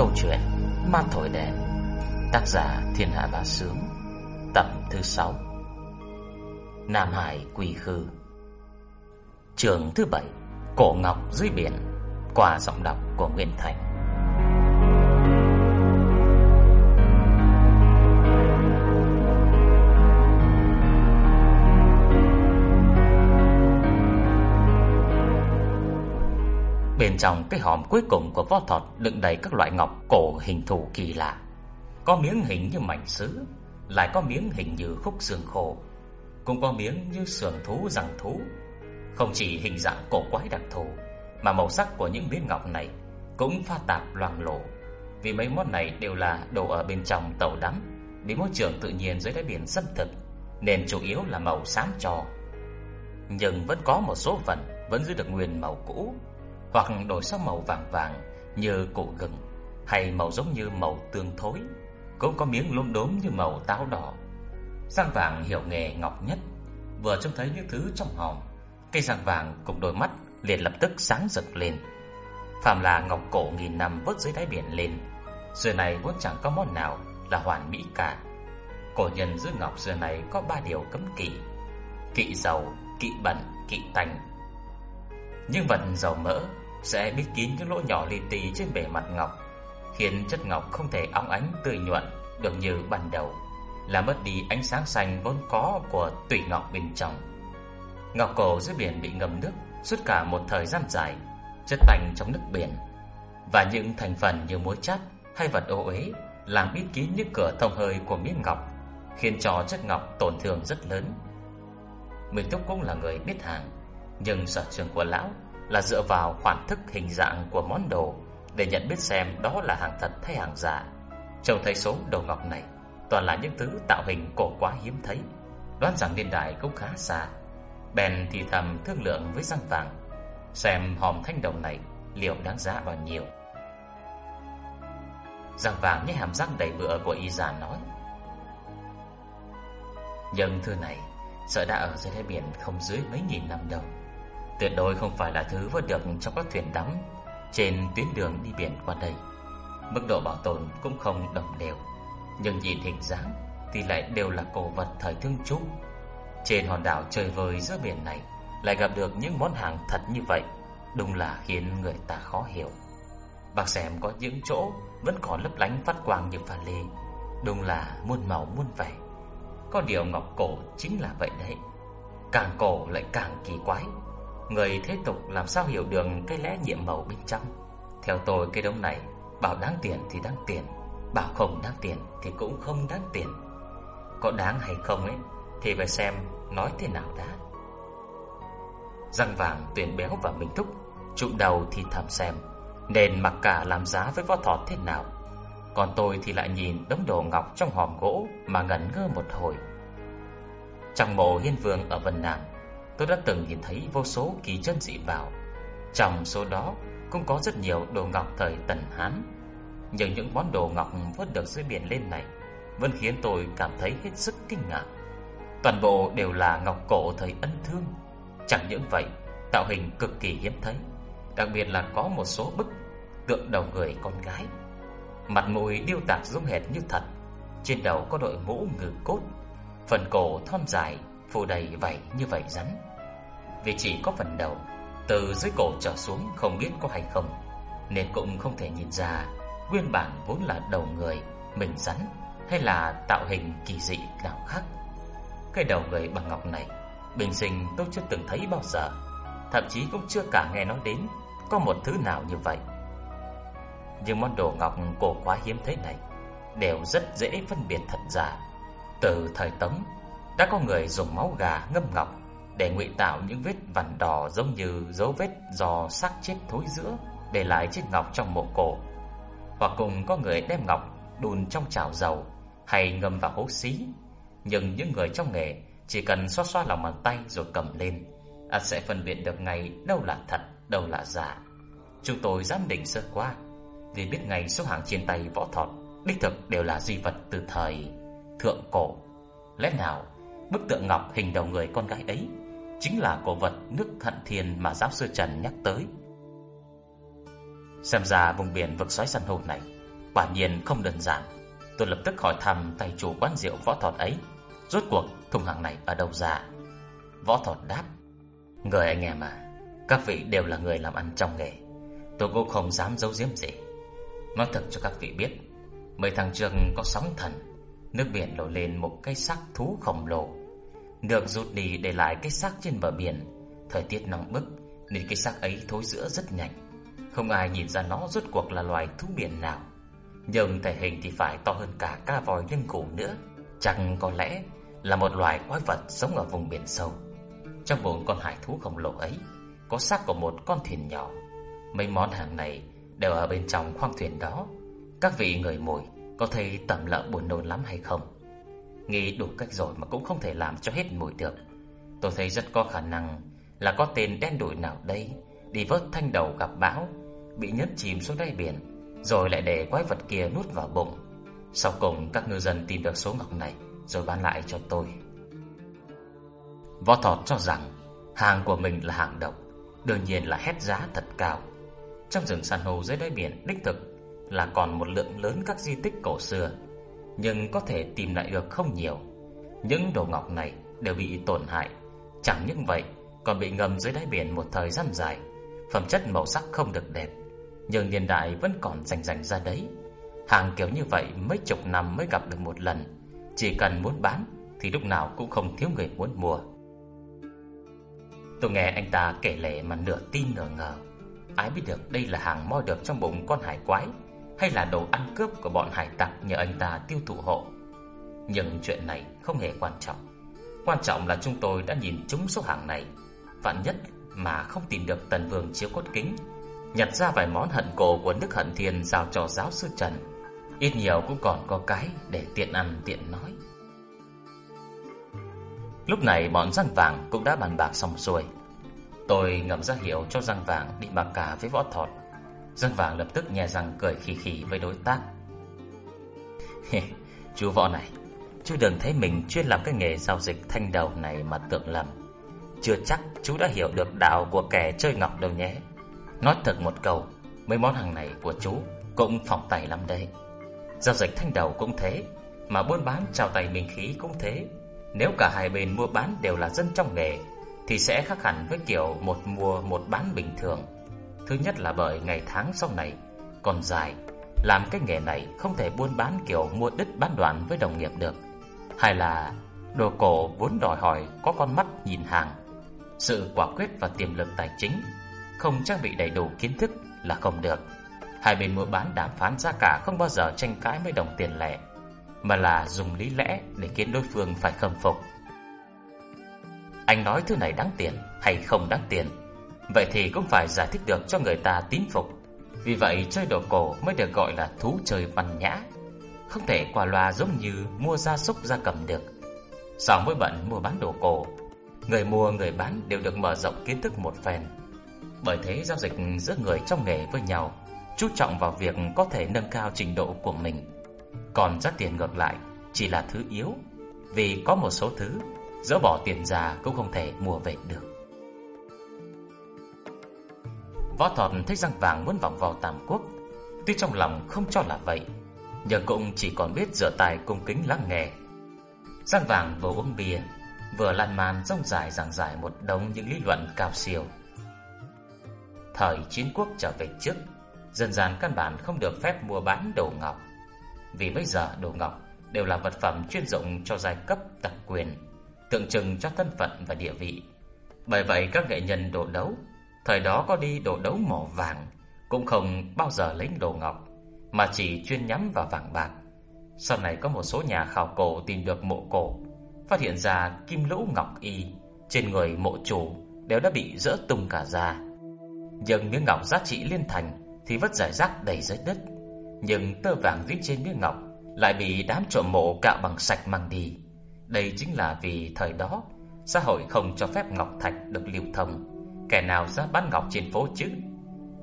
câu chuyện Ma Thổi Đèn, Tác giả Thiên Hạ Bá Sướng, Tập thứ 6 Nam Hải Quỳ Khư. Trường thứ 7 Cổ Ngọc dưới biển, Qua giọng đọc của Nguyễn Thành. Trong cái hòm cuối cùng của võ thọt đựng đầy các loại ngọc cổ hình thù kỳ lạ. Có miếng hình như mảnh sứ, lại có miếng hình như khúc xương khô, cũng có miếng như sườn thú răng thú. Không chỉ hình dạng cổ quái đặc thù, mà màu sắc của những miếng ngọc này cũng pha tạp loang lổ. Vì mấy món này đều là đồ ở bên trong tàu đắm, bị môi trường tự nhiên dưới đáy biển xâm thực, nên chủ yếu là màu xám trò. Nhưng vẫn có một số phần vẫn giữ được nguyên màu cũ hoặc đổi sang màu vàng vàng như củ gừng hay màu giống như màu tương thối, cũng có miếng lốm đốm như màu táo đỏ. Giang vàng hiểu nghề ngọc nhất, vừa trông thấy những thứ trong hòm, cây giang vàng cùng đôi mắt liền lập tức sáng rực lên. Phàm là ngọc cổ nghìn năm vớt dưới đáy biển lên, xưa này vốn chẳng có món nào là hoàn mỹ cả. Cổ nhân giữ ngọc xưa này có ba điều cấm kỵ: kỵ dầu, kỵ bẩn, kỵ tành. Nhưng vật dầu mỡ sẽ bít kín những lỗ nhỏ li ti trên bề mặt ngọc, khiến chất ngọc không thể óng ánh tươi nhuận được như ban đầu, làm mất đi ánh sáng xanh vốn có của tủy ngọc bên trong. Ngọc cổ dưới biển bị ngâm nước suốt cả một thời gian dài, chất tanh trong nước biển và những thành phần như muối chát hay vật ô uế làm bít kín những cửa thông hơi của miếng ngọc, khiến cho chất ngọc tổn thương rất lớn. Minh Túc cũng là người biết hàng, nhưng sở trường của lão là dựa vào khoản thức hình dạng của món đồ để nhận biết xem đó là hàng thật hay hàng giả. Trông thấy số đồ ngọc này toàn là những thứ tạo hình cổ quá hiếm thấy, đoán rằng niên đại cũng khá xa. Bèn thì thầm thương lượng với răng vàng, xem hòm thanh đồng này liệu đáng giá bao nhiêu. Răng vàng nhếch hàm răng đầy bựa của y già nói: "Nhưng thư này sợ đã ở dưới đáy biển không dưới mấy nghìn năm đâu." Tuyệt đối không phải là thứ vớt được trong các thuyền đắm trên tuyến đường đi biển qua đây. Mức độ bảo tồn cũng không đồng đều, nhưng nhìn hình dáng thì lại đều là cổ vật thời thương trúc. Trên hòn đảo trời vời giữa biển này lại gặp được những món hàng thật như vậy, đúng là khiến người ta khó hiểu. Bạc xem có những chỗ vẫn còn lấp lánh phát quang như pha lê, đúng là muôn màu muôn vẻ. Có điều ngọc cổ chính là vậy đấy. Càng cổ lại càng kỳ quái, Người thế tục làm sao hiểu được cái lẽ nhiệm màu bên trong? Theo tôi, cái đống này, Bảo đáng tiền thì đáng tiền, Bảo không đáng tiền thì cũng không đáng tiền. Có đáng hay không ấy, Thì phải xem nói thế nào đã. Răng vàng tuyển béo và minh thúc Trụm đầu thì thầm xem Nên mặc cả làm giá với võ thọt thế nào. Còn tôi thì lại nhìn đống đồ ngọc trong hòm gỗ Mà ngẩn ngơ một hồi. Trong mộ hiên vương ở Vân Nam tôi đã từng nhìn thấy vô số kỳ chân dị bảo. Trong số đó cũng có rất nhiều đồ ngọc thời Tần Hán. Nhưng những món đồ ngọc vớt được dưới biển lên này vẫn khiến tôi cảm thấy hết sức kinh ngạc. Toàn bộ đều là ngọc cổ thời ân thương. Chẳng những vậy, tạo hình cực kỳ hiếm thấy, đặc biệt là có một số bức tượng đầu người con gái. Mặt mũi điêu tạc giống hệt như thật, trên đầu có đội mũ ngự cốt, phần cổ thon dài phủ đầy vảy như vảy rắn vì chỉ có phần đầu từ dưới cổ trở xuống không biết có hay không, nên cũng không thể nhìn ra nguyên bản vốn là đầu người, mình rắn hay là tạo hình kỳ dị nào khác. Cái đầu người bằng ngọc này, bình sinh tôi chưa từng thấy bao giờ, thậm chí cũng chưa cả nghe nói đến có một thứ nào như vậy. Nhưng món đồ ngọc cổ quá hiếm thế này đều rất dễ phân biệt thật giả. Từ thời Tống đã có người dùng máu gà ngâm ngọc để ngụy tạo những vết vằn đỏ giống như dấu vết do xác chết thối giữa để lại chiếc ngọc trong mộ cổ. Hoặc cùng có người đem ngọc đun trong chảo dầu hay ngâm vào hố xí. Nhưng những người trong nghề chỉ cần xoa xoa lòng bàn tay rồi cầm lên, ắt sẽ phân biệt được ngay đâu là thật, đâu là giả. Chúng tôi giám định sơ qua, vì biết ngay số hàng trên tay võ thọt đích thực đều là di vật từ thời thượng cổ. Lẽ nào bức tượng ngọc hình đầu người con gái ấy chính là cổ vật nước thận thiên mà giáo sư Trần nhắc tới. Xem ra vùng biển vực xoáy săn hồ này quả nhiên không đơn giản. Tôi lập tức hỏi thăm tay chủ quán rượu võ thọt ấy, rốt cuộc thùng hàng này ở đâu ra? Võ thọt đáp: "Người anh em à, các vị đều là người làm ăn trong nghề, tôi cũng không dám giấu giếm gì. Nói thật cho các vị biết, mấy tháng trước có sóng thần, nước biển nổi lên một cái xác thú khổng lồ được rút đi để lại cái xác trên bờ biển, thời tiết nóng bức nên cái xác ấy thối rữa rất nhanh. Không ai nhìn ra nó rốt cuộc là loài thú biển nào. Nhưng thể hình thì phải to hơn cả ca voi lưng cổ nữa. Chẳng có lẽ là một loài quái vật sống ở vùng biển sâu. Trong bụng con hải thú khổng lồ ấy có xác của một con thuyền nhỏ. Mấy món hàng này đều ở bên trong khoang thuyền đó. Các vị người mồi có thấy tẩm lợ buồn nôn lắm hay không? Nghĩ đủ cách rồi mà cũng không thể làm cho hết mùi được. Tôi thấy rất có khả năng là có tên đen đuổi nào đây đi vớt thanh đầu gặp bão, bị nhấn chìm xuống đáy biển, rồi lại để quái vật kia nuốt vào bụng. Sau cùng các ngư dân tìm được số ngọc này rồi bán lại cho tôi. Võ Thọt cho rằng hàng của mình là hàng độc, đương nhiên là hét giá thật cao. Trong rừng san hô dưới đáy biển đích thực là còn một lượng lớn các di tích cổ xưa, nhưng có thể tìm lại được không nhiều. Những đồ ngọc này đều bị tổn hại, chẳng những vậy còn bị ngâm dưới đáy biển một thời gian dài, phẩm chất màu sắc không được đẹp, nhưng niên đại vẫn còn rành rành ra đấy. Hàng kiểu như vậy mấy chục năm mới gặp được một lần, chỉ cần muốn bán thì lúc nào cũng không thiếu người muốn mua. Tôi nghe anh ta kể lể mà nửa tin nửa ngờ. Ai biết được đây là hàng moi được trong bụng con hải quái hay là đồ ăn cướp của bọn hải tặc nhờ anh ta tiêu thụ hộ. Nhưng chuyện này không hề quan trọng. Quan trọng là chúng tôi đã nhìn trúng số hàng này. Vạn nhất mà không tìm được tần vương chiếu cốt kính, nhặt ra vài món hận cổ của nước hận thiên giao cho giáo sư Trần. Ít nhiều cũng còn có cái để tiện ăn tiện nói. Lúc này bọn răng vàng cũng đã bàn bạc xong xuôi. Tôi ngầm ra hiệu cho răng vàng đi mặc cả với võ thọt. Dương vàng lập tức nhè răng cười khì khì với đối tác. chú võ này, chú đừng thấy mình chuyên làm cái nghề giao dịch thanh đầu này mà tưởng lầm. Chưa chắc chú đã hiểu được đạo của kẻ chơi ngọc đâu nhé. Nói thật một câu, mấy món hàng này của chú cũng phòng tay lắm đây. Giao dịch thanh đầu cũng thế, mà buôn bán trao tay mình khí cũng thế. Nếu cả hai bên mua bán đều là dân trong nghề thì sẽ khác hẳn với kiểu một mua một bán bình thường. Thứ nhất là bởi ngày tháng sau này còn dài, làm cái nghề này không thể buôn bán kiểu mua đứt bán đoạn với đồng nghiệp được. Hay là đồ cổ vốn đòi hỏi có con mắt nhìn hàng, sự quả quyết và tiềm lực tài chính, không trang bị đầy đủ kiến thức là không được. Hai bên mua bán đàm phán giá cả không bao giờ tranh cãi với đồng tiền lẻ, mà là dùng lý lẽ để khiến đối phương phải khâm phục. Anh nói thứ này đáng tiền hay không đáng tiền Vậy thì cũng phải giải thích được cho người ta tín phục. Vì vậy chơi đồ cổ mới được gọi là thú chơi văn nhã. Không thể qua loa giống như mua gia súc gia cầm được. Sau mỗi bận mua bán đồ cổ, Người mua người bán đều được mở rộng kiến thức một phen. Bởi thế giao dịch giữa người trong nghề với nhau Chú trọng vào việc có thể nâng cao trình độ của mình. Còn giá tiền ngược lại chỉ là thứ yếu, Vì có một số thứ Dỡ bỏ tiền ra cũng không thể mua về được. Võ Thọt thấy răng vàng muốn vòng vào Tam Quốc. Tuy trong lòng không cho là vậy Nhưng cũng chỉ còn biết rửa tài cung kính lắng nghe. Răng vàng vừa uống bia Vừa lan man rong dài giảng giải một đống những lý luận cao siêu. Thời chiến quốc trở về trước Dân gian căn bản không được phép mua bán đồ ngọc. Vì bây giờ đồ ngọc đều là vật phẩm chuyên dụng cho giai cấp đặc quyền tượng trưng cho thân phận và địa vị. Bởi vậy các nghệ nhân đồ đấu, thời đó có đi đồ đấu mỏ vàng, cũng không bao giờ lấy đồ ngọc, mà chỉ chuyên nhắm vào vàng bạc. Sau này có một số nhà khảo cổ tìm được mộ cổ, phát hiện ra kim lũ ngọc y trên người mộ chủ đều đã bị rỡ tung cả ra. Nhưng miếng ngọc giá trị liên thành thì vất giải rác đầy dưới đất, nhưng tơ vàng dính trên miếng ngọc lại bị đám trộm mộ cạo bằng sạch mang đi. Đây chính là vì thời đó xã hội không cho phép ngọc thạch được lưu thông, kẻ nào ra bán ngọc trên phố chứ?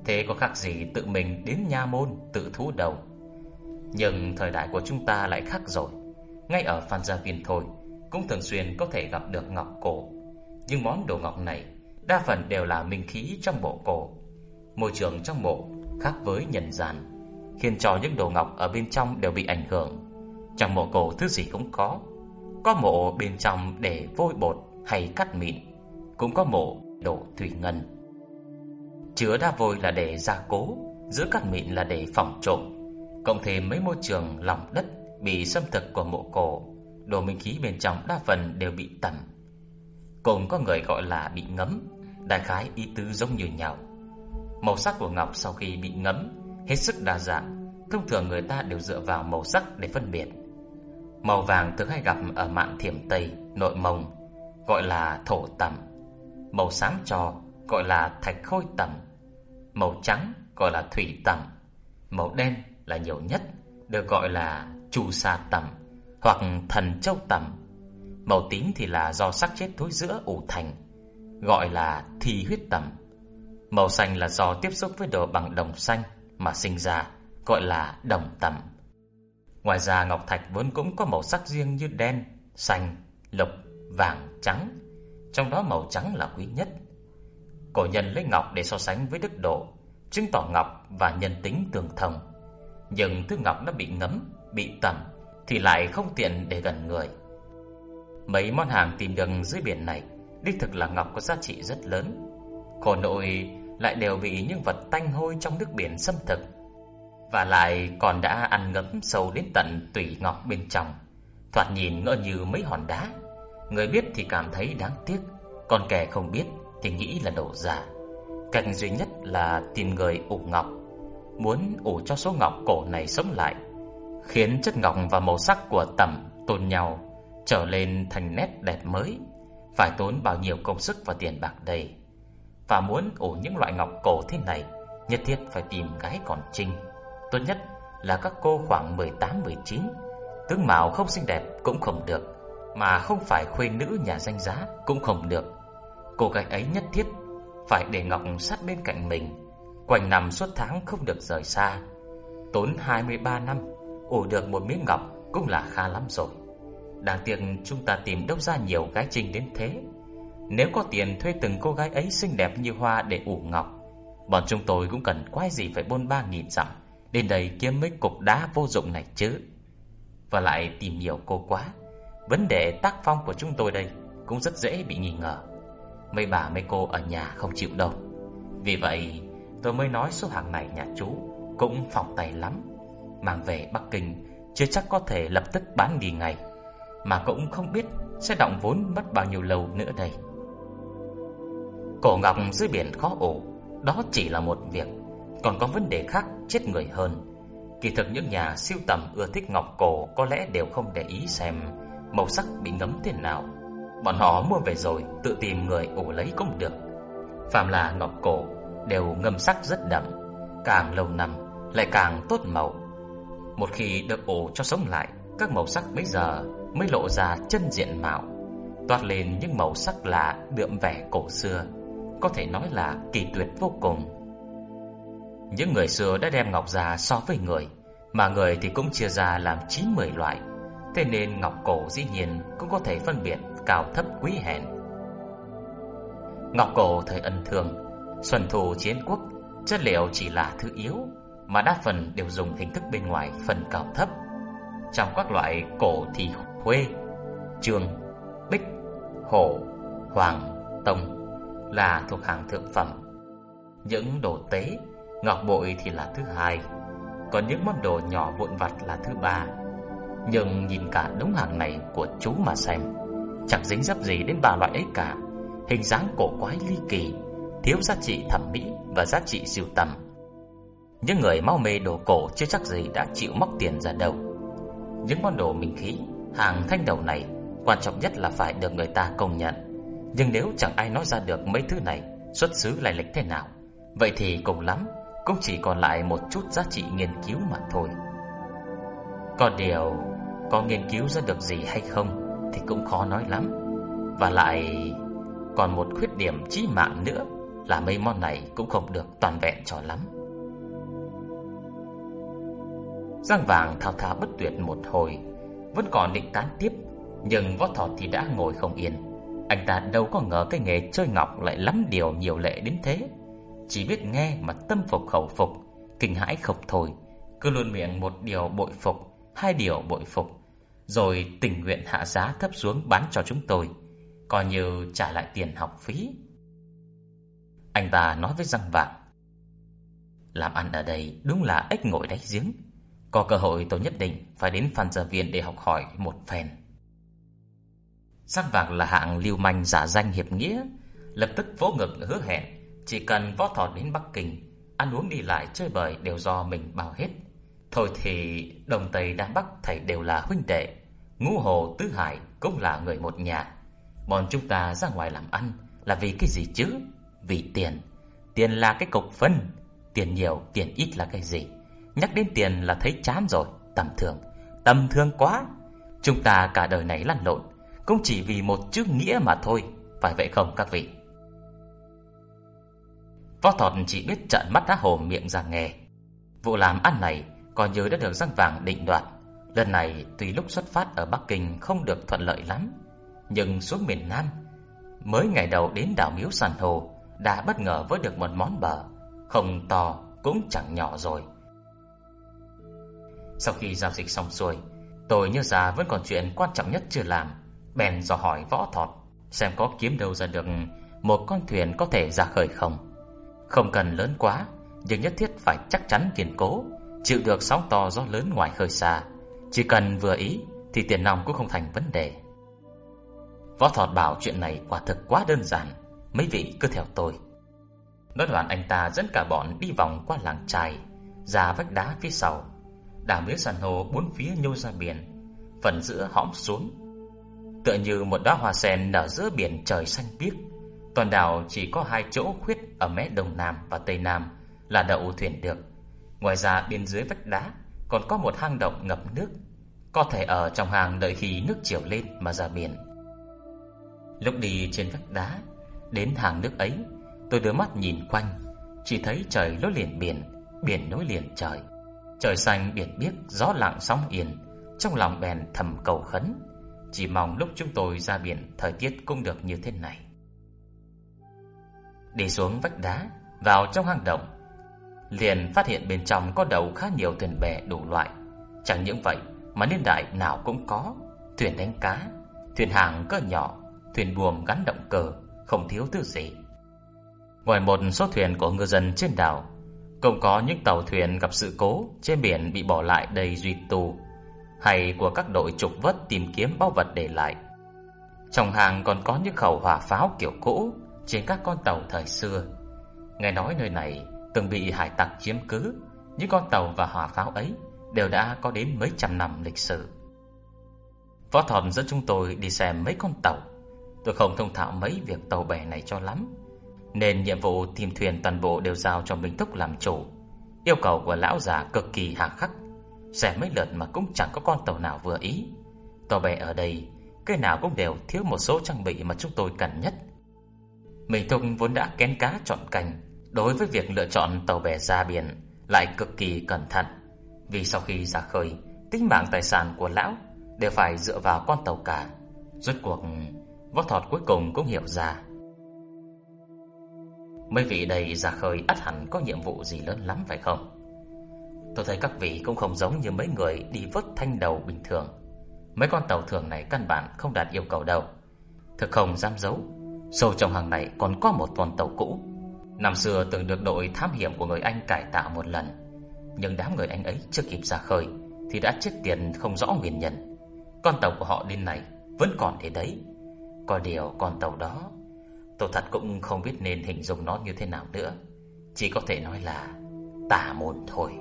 Thế có khác gì tự mình đến nha môn tự thú đầu? Nhưng thời đại của chúng ta lại khác rồi. Ngay ở Phan Gia Viên thôi, cũng thường xuyên có thể gặp được ngọc cổ. Nhưng món đồ ngọc này đa phần đều là minh khí trong bộ cổ. Môi trường trong mộ khác với nhân gian, khiến cho những đồ ngọc ở bên trong đều bị ảnh hưởng. Trong mộ cổ thứ gì cũng có, có mộ bên trong để vôi bột hay cắt mịn, cũng có mộ đổ thủy ngân. Chứa đá vôi là để gia cố, giữa các mịn là để phòng trộm, cộng thêm mấy môi trường lòng đất bị xâm thực của mộ cổ, đồ minh khí bên trong đa phần đều bị tẩm. Cùng có người gọi là bị ngấm, đại khái ý tứ giống như nhau. Màu sắc của ngọc sau khi bị ngấm hết sức đa dạng, thông thường người ta đều dựa vào màu sắc để phân biệt. Màu vàng thường hay gặp ở mạn thiểm Tây, nội mông, gọi là thổ tẩm. Màu sáng trò gọi là thạch khôi tẩm. Màu trắng gọi là thủy tẩm. Màu đen là nhiều nhất, được gọi là chu sa tẩm hoặc thần châu tẩm. Màu tím thì là do sắc chết thối giữa ủ thành, gọi là thi huyết tẩm. Màu xanh là do tiếp xúc với đồ bằng đồng xanh mà sinh ra, gọi là đồng tẩm. Ngoài ra ngọc thạch vốn cũng có màu sắc riêng như đen, xanh, lục, vàng, trắng. Trong đó màu trắng là quý nhất. Cổ nhân lấy ngọc để so sánh với đức độ, chứng tỏ ngọc và nhân tính tương thông. Nhưng thứ ngọc đã bị ngấm, bị tẩm thì lại không tiện để gần người. Mấy món hàng tìm được dưới biển này đích thực là ngọc có giá trị rất lớn. Khổ nội lại đều bị những vật tanh hôi trong nước biển xâm thực và lại còn đã ăn ngấm sâu đến tận tủy ngọc bên trong, thoạt nhìn ngỡ như mấy hòn đá. Người biết thì cảm thấy đáng tiếc, còn kẻ không biết thì nghĩ là đổ giả. Cách duy nhất là tìm người ủ ngọc, muốn ủ cho số ngọc cổ này sống lại, khiến chất ngọc và màu sắc của tẩm tôn nhau trở lên thành nét đẹp mới, phải tốn bao nhiêu công sức và tiền bạc đây. Và muốn ủ những loại ngọc cổ thế này, nhất thiết phải tìm gái còn trinh Tốt nhất là các cô khoảng 18-19 Tướng mạo không xinh đẹp cũng không được mà không phải khuê nữ nhà danh giá cũng không được. Cô gái ấy nhất thiết Phải để Ngọc sát bên cạnh mình, Quanh năm suốt tháng không được rời xa. Tốn 23 năm, Ủ được một miếng ngọc cũng là khá lắm rồi. Đáng tiếc chúng ta tìm đâu ra nhiều gái trinh đến thế. Nếu có tiền thuê từng cô gái ấy xinh đẹp như hoa để ủ ngọc, Bọn chúng tôi cũng cần quái gì phải bôn ba nghìn dặm. Đến đây kiếm mấy cục đá vô dụng này chứ. Và lại tìm nhiều cô quá. Vấn đề tác phong của chúng tôi đây Cũng rất dễ bị nghi ngờ. Mấy bà, mấy cô ở nhà không chịu đâu. Vì vậy, tôi mới nói số hàng này nhà chú Cũng phòng tay lắm. Mang về Bắc Kinh, Chưa chắc có thể lập tức bán đi ngay, Mà cũng không biết Sẽ động vốn mất bao nhiêu lâu nữa đây. Cổ ngọc dưới biển khó ổ Đó chỉ là một việc. Còn có vấn đề khác, chết người hơn. Kỳ thực những nhà siêu tầm ưa thích ngọc cổ có lẽ đều không để ý xem màu sắc bị ngấm thế nào. Bọn họ mua về rồi tự tìm người ủ lấy cũng được. Phàm là ngọc cổ đều ngâm sắc rất đậm, càng lâu năm lại càng tốt màu. Một khi được ủ cho sống lại, các màu sắc bây giờ mới lộ ra chân diện mạo, toát lên những màu sắc lạ đượm vẻ cổ xưa, có thể nói là kỳ tuyệt vô cùng. Những người xưa đã đem ngọc ra so với người, mà người thì cũng chia ra làm 9-10 loại. Thế nên ngọc cổ dĩ nhiên cũng có thể phân biệt cao thấp quý hèn. Ngọc cổ thời ân thường, xuân thù chiến quốc, chất liệu chỉ là thứ yếu, mà đa phần đều dùng hình thức bên ngoài phần cao thấp. Trong các loại cổ thì khuê, trường, bích, hổ, hoàng, tông là thuộc hàng thượng phẩm. Những đồ tế Ngọc bội thì là thứ hai Còn những món đồ nhỏ vụn vặt là thứ ba nhưng nhìn cả đống hàng này của chú mà xem Chẳng dính dấp gì đến ba loại ấy cả. Hình dáng cổ quái ly kỳ Thiếu giá trị thẩm mỹ và giá trị siêu tầm. Những người mau mê đồ cổ chưa chắc gì đã chịu móc tiền ra đâu. Những món đồ minh khí Hàng thanh đầu này Quan trọng nhất là phải được người ta công nhận. Nhưng nếu chẳng ai nói ra được mấy thứ này Xuất xứ lại lịch thế nào? Vậy thì cùng lắm cũng chỉ còn lại một chút giá trị nghiên cứu mà thôi. Còn điều, có nghiên cứu ra được gì hay không thì cũng khó nói lắm. Và lại còn một khuyết điểm chí mạng nữa là mấy món này cũng không được toàn vẹn cho lắm. Giang vàng thao thao bất tuyệt một hồi, vẫn còn định tán tiếp, nhưng võ thọ thì đã ngồi không yên. Anh ta đâu có ngờ cái nghề chơi ngọc lại lắm điều nhiều lệ đến thế. Chỉ biết nghe mà tâm phục khẩu phục kinh hãi không thôi, cứ luôn miệng một điều bội phục, hai điều bội phục, rồi tình nguyện hạ giá thấp xuống bán cho chúng tôi, coi như trả lại tiền học phí. Anh ta nói với răng vàng, làm ăn ở đây đúng là ếch ngồi đáy giếng, có cơ hội tôi nhất định phải đến Phan Gia Viên để học hỏi một phen. Sắc vàng là hạng lưu manh giả danh hiệp nghĩa, lập tức vỗ ngực hứa hẹn, chỉ cần võ thọ đến Bắc Kinh, ăn uống đi lại chơi bời đều do mình bao hết. Thôi thì Đông Tây Nam Bắc thầy đều là huynh đệ, Ngũ Hồ Tứ Hải cũng là người một nhà. Bọn chúng ta ra ngoài làm ăn là vì cái gì chứ? Vì tiền. Tiền là cái cục phân, tiền nhiều, tiền ít là cái gì? Nhắc đến tiền là thấy chán rồi, tầm thường, tầm thường quá. Chúng ta cả đời này lăn lộn, cũng chỉ vì một chữ nghĩa mà thôi, phải vậy không các vị? Võ Thọt chỉ biết trợn mắt há hồ miệng ra nghe. Vụ làm ăn này còn nhớ đã được răng vàng định đoạt. Lần này tuy lúc xuất phát ở Bắc Kinh không được thuận lợi lắm, nhưng xuống miền Nam, mới ngày đầu đến đảo Miếu Sàn Hồ đã bất ngờ với được một món bờ, không to cũng chẳng nhỏ rồi. Sau khi giao dịch xong xuôi, tôi nhớ ra vẫn còn chuyện quan trọng nhất chưa làm, bèn dò hỏi võ thọt xem có kiếm đâu ra được một con thuyền có thể ra khơi không. Không cần lớn quá, nhưng nhất thiết phải chắc chắn kiên cố, chịu được sóng to gió lớn ngoài khơi xa. Chỉ cần vừa ý thì tiền nòng cũng không thành vấn đề. Võ Thọt bảo chuyện này quả thực quá đơn giản, mấy vị cứ theo tôi. Nói đoạn anh ta dẫn cả bọn đi vòng qua làng trài, ra vách đá phía sau. Đảo miếng san hô bốn phía nhô ra biển, phần giữa hõm xuống. Tựa như một đóa hoa sen nở giữa biển trời xanh biếc. Toàn đảo chỉ có hai chỗ khuyết ở mé đông nam và tây nam là đậu thuyền được. Ngoài ra bên dưới vách đá còn có một hang động ngập nước, có thể ở trong hang đợi khi nước chiều lên mà ra biển. Lúc đi trên vách đá, đến hang nước ấy, tôi đưa mắt nhìn quanh, chỉ thấy trời nối liền biển, biển nối liền trời. Trời xanh biển biếc, gió lặng sóng yên, trong lòng bèn thầm cầu khấn, chỉ mong lúc chúng tôi ra biển thời tiết cũng được như thế này. Đi xuống vách đá, vào trong hang động, liền phát hiện bên trong có đầu khá nhiều thuyền bè đủ loại. Chẳng những vậy mà niên đại nào cũng có, thuyền đánh cá, thuyền hàng cỡ nhỏ, thuyền buồm gắn động cơ, không thiếu thứ gì. Ngoài một số thuyền của ngư dân trên đảo, cũng có những tàu thuyền gặp sự cố trên biển bị bỏ lại đầy duy tù, hay của các đội trục vớt tìm kiếm báu vật để lại. Trong hàng còn có những khẩu hỏa pháo kiểu cũ trên các con tàu thời xưa. Nghe nói nơi này từng bị hải tặc chiếm cứ, những con tàu và hỏa pháo ấy đều đã có đến mấy trăm năm lịch sử. Võ thần dẫn chúng tôi đi xem mấy con tàu. Tôi không thông thạo mấy việc tàu bè này cho lắm, nên nhiệm vụ tìm thuyền toàn bộ đều giao cho Minh thúc làm chủ. Yêu cầu của lão già cực kỳ hà khắc, xem mấy lượt mà cũng chẳng có con tàu nào vừa ý. Tàu bè ở đây, cái nào cũng đều thiếu một số trang bị mà chúng tôi cần nhất. Minh thúc vốn đã kén cá chọn cành, đối với việc lựa chọn tàu bè ra biển lại cực kỳ cẩn thận, vì sau khi ra khơi, tính mạng tài sản của lão đều phải dựa vào con tàu cả. Rốt cuộc, võ thọt cuối cùng cũng hiểu ra. Mấy vị đây ra khơi ắt hẳn có nhiệm vụ gì lớn lắm phải không? Tôi thấy các vị cũng không giống như mấy người đi vớt thanh đầu bình thường. Mấy con tàu thường này căn bản không đạt yêu cầu đâu. Thực không dám giấu, sâu trong hàng này còn có một con tàu cũ Năm xưa từng được đội thám hiểm của người Anh cải tạo một lần. Nhưng đám người Anh ấy chưa kịp ra khơi, Thì đã chết tiền không rõ nguyên nhân. Con tàu của họ đến này Vẫn còn thế đấy. Có điều con tàu đó, Tôi thật cũng không biết nên hình dung nó như thế nào nữa. Chỉ có thể nói là tà môn thôi.